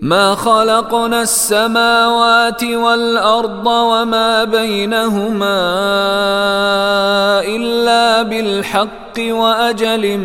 ما خلقنا السماوات والأرض وما بينهما إلا بالحق وأجل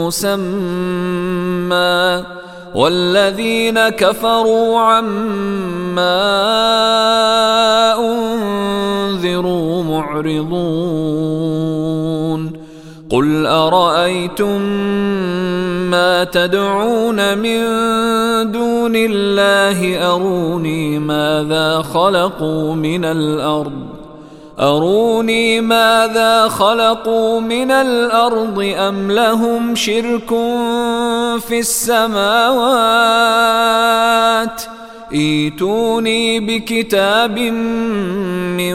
مسمى. والذين كفروا عما انذروا معرضون. قل ارايتم ما تدعون من دون الله اروني ماذا خلقوا من الأرض؟ اروني ماذا خلقوا من الأرض ام لهم شرك في السماوات؟ ايتوني بكتاب من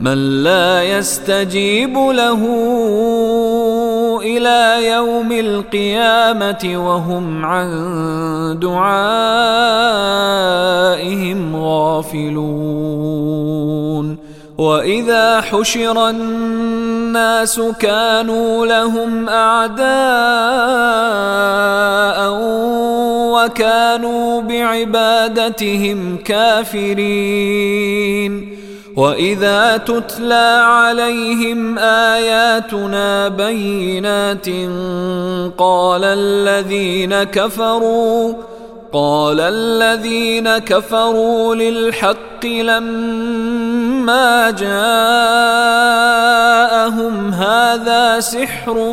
من لا يستجيب له إلى يوم القيامة وهم عن دعائهم غافلون. وإذا حشر الناس كانوا لهم أعداء وكانوا بعبادتهم كافرين. واذا تتلى عليهم اياتنا بينات قال الذين كفروا قال الذين كفروا للحق لما جاءهم هذا سحر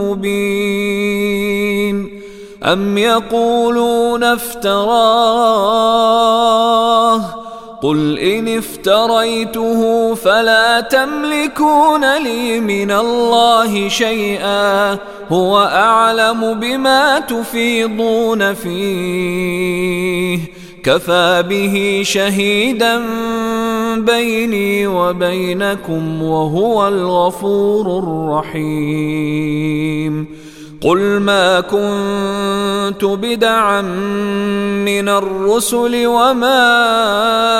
مبين ام يقولون افتراه قل ان افتريته فلا تملكون لي من الله شيئا هو اعلم بما تفيضون فيه كفى به شهيدا بيني وبينكم وهو الغفور الرحيم قل ما كنت بدعا من الرسل وما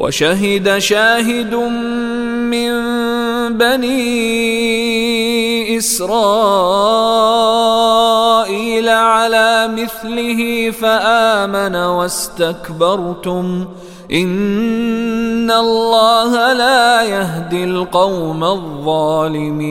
وشهد شاهد من بني إسرائيل على مثله فآمن واستكبرتم. إن الله لا يهدي القوم الظالمين.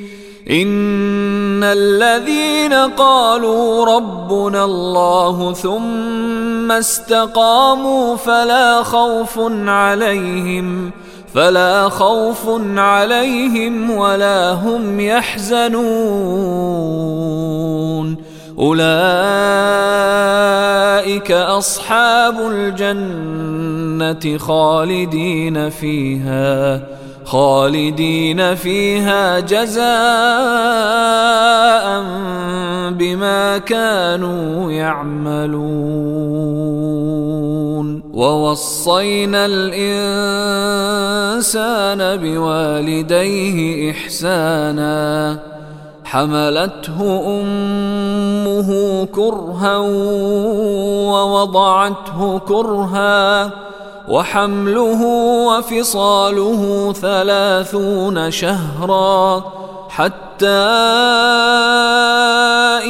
إن الذين قالوا ربنا الله ثم استقاموا فلا خوف عليهم فلا خوف عليهم ولا هم يحزنون. أولئك أصحاب الجنة خالدين فيها. خالدين فيها جزاء بما كانوا يعملون. ووصينا الإنسان بوالديه إحسانا. حملته أمه كرها ووضعته كرها. وحمله وفصاله ثلاثون شهرا حتى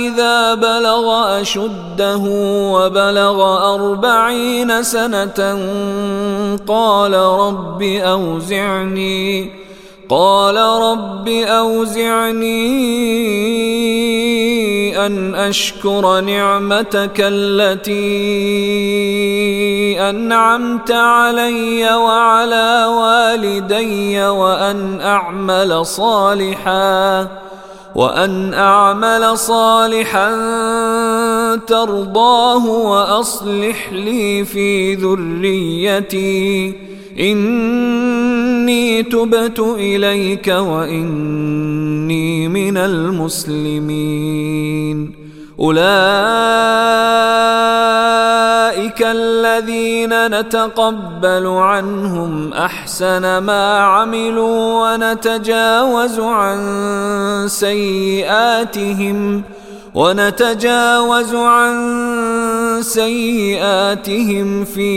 إذا بلغ أشده وبلغ أربعين سنة قال رب أوزعني قال رب أوزعني أن أشكر نعمتك التي أنعمت علي وعلى والدي وأن أعمل صالحا وأن أعمل صالحا ترضاه وأصلح لي في ذريتي. إني تبت إليك وإني من المسلمين. أولئك الذين نتقبل عنهم أحسن ما عملوا ونتجاوز عن سيئاتهم ونتجاوز عن سيئاتهم في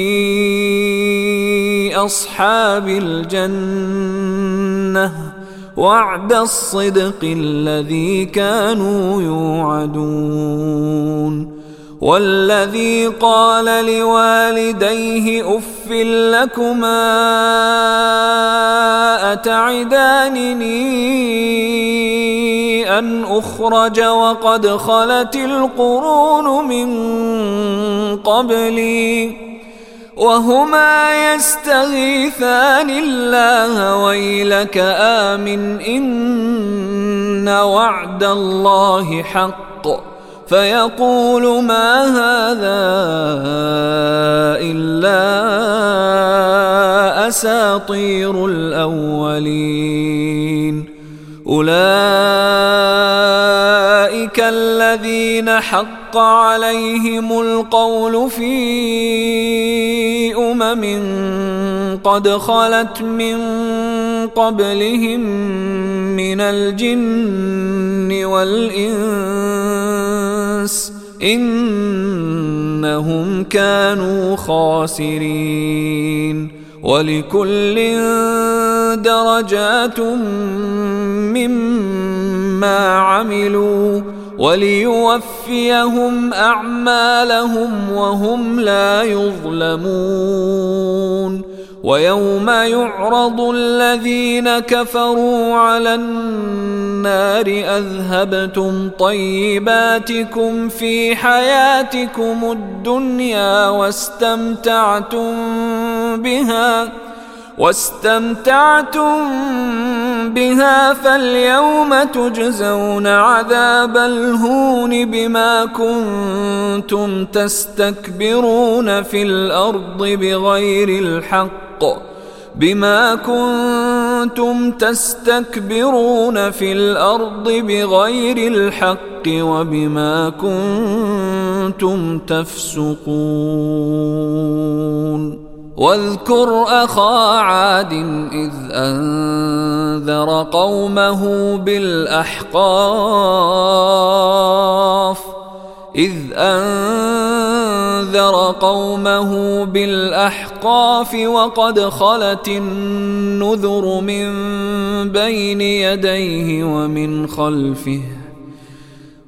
أصحاب الجنة وعد الصدق الذي كانوا يوعدون. والذي قال لوالديه أف لكما أتعدانني أن أخرج وقد خلت القرون من قبلي؟ وهما يستغيثان الله ويلك آمن إن وعد الله حق فيقول ما هذا إلا أساطير الأولين أولئك الذين حق عليهم القول في أمم قد خلت من قبلهم من الجن والإنس إنهم كانوا خاسرين ولكل درجات مما عملوا وليوفيهم أعمالهم وهم لا يظلمون ويوم يعرض الذين كفروا على النار أذهبتم طيباتكم في حياتكم الدنيا واستمتعتم بها واستمتعتم بها فاليوم تجزون عذاب الهون بما كنتم تستكبرون في الأرض بغير الحق بما كنتم تستكبرون في الأرض بغير الحق وبما كنتم تفسقون واذكر أخا عاد إذ أنذر قومه بالأحقاف. إذ أنذر قومه بالأحقاف وقد خلت النذر من بين يديه ومن خلفه.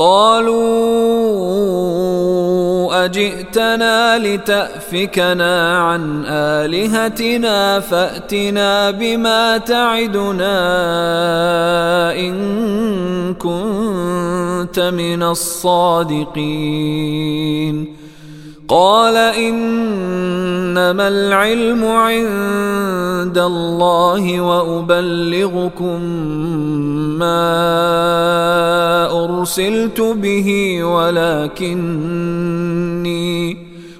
قالوا أجئتنا لتأفكنا عن آلهتنا فأتنا بما تعدنا إن كنت من الصادقين قال إنما العلم عند الله وأبلغكم ما أرسلت به ولكني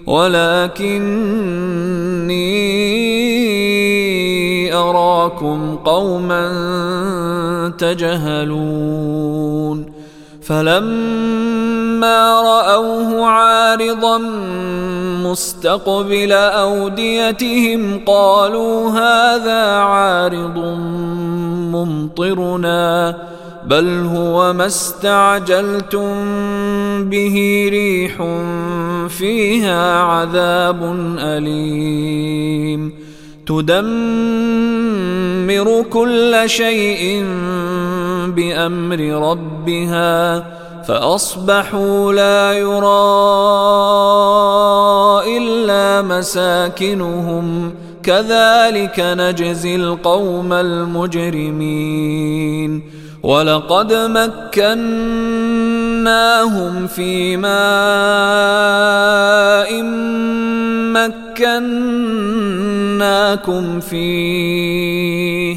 ولكني أراكم قوما تجهلون فلما رأوه عارضا مستقبل أوديتهم قالوا هذا عارض ممطرنا بل هو ما استعجلتم به ريح فيها عذاب أليم. تدمر كل شيء بأمر ربها فأصبحوا لا يرى إلا مساكنهم كذلك نجزي القوم المجرمين ولقد مكناهم في ماء مكناكم فيه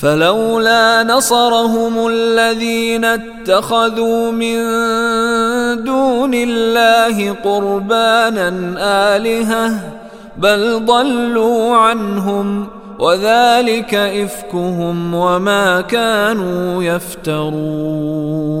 فلولا نصرهم الذين اتخذوا من دون الله قربانا آلهة بل ضلوا عنهم وذلك إفكهم وما كانوا يفترون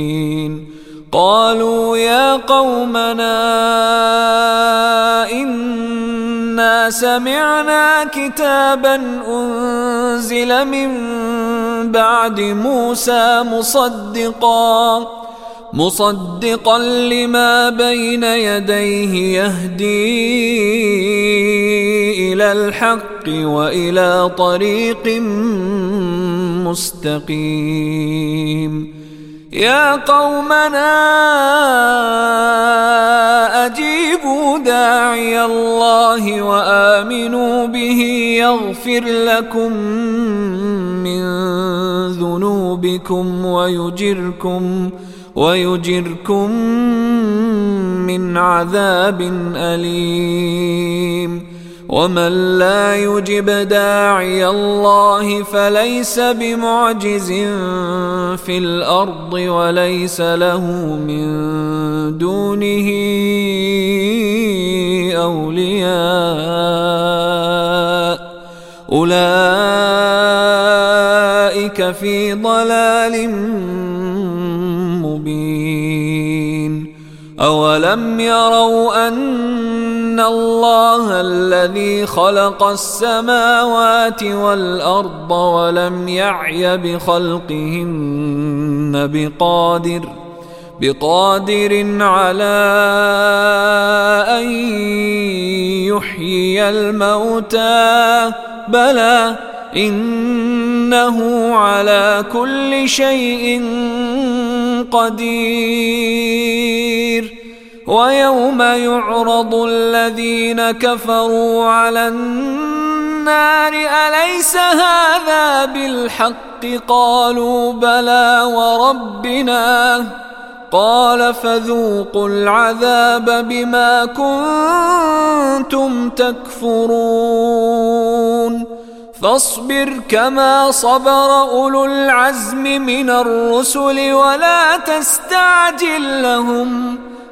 قالوا يا قومنا إنا سمعنا كتابا أنزل من بعد موسى مصدقا مصدقا لما بين يديه يهدي إلى الحق وإلى طريق مستقيم. يا قومنا أجيبوا داعي الله وآمنوا به يغفر لكم من ذنوبكم ويجركم ويجركم من عذاب أليم ومن لا يجب داعي الله فليس بمعجز في الأرض وليس له من دونه أولياء أولئك في ضلال مبين أولم يروا أن الله الذي خلق السماوات والأرض ولم يعي بخلقهن بقادر بقادر على ان يحيي الموتى بلى انه على كل شيء قدير ويوم يعرض الذين كفروا على النار أليس هذا بالحق؟ قالوا بلى وربنا. قال فذوقوا العذاب بما كنتم تكفرون. فاصبر كما صبر أولو العزم من الرسل ولا تستعجل لهم.